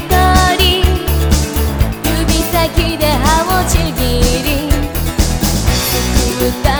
人。指先で歯をちぎり」「作た